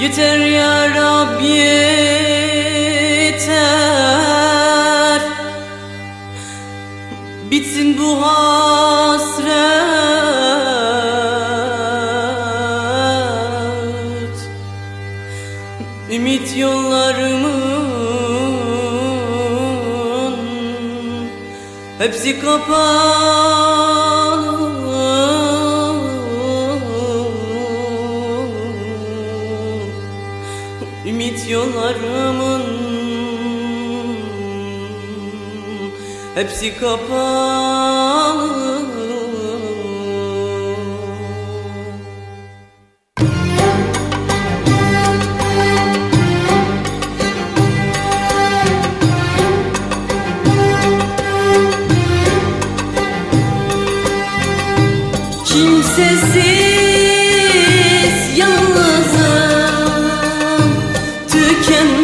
Yeter ya Rab yeter. Bitsin bu hasret. Ümit yollarımın Hepsi kapalı Ümit yollarımın Hepsi kapalı. Kimsesiz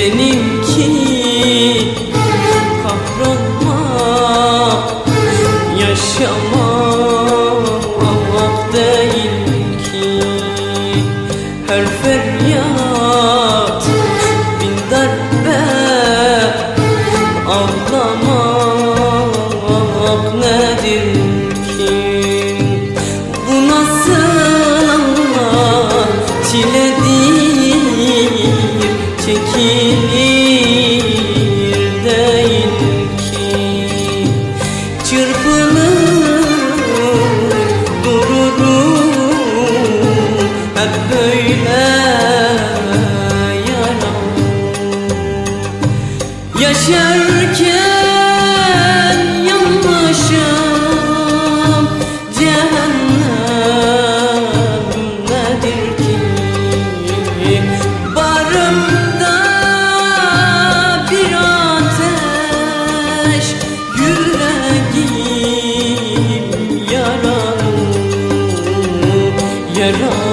Benimki kahrolmak Yaşamak değil ki Her feryat bin darbe Ağlamak nedir ki Bu nasıl Allah çiledir çekilir değil ki Çırpınır dururum hep böyle yaram Yaşarken cerrah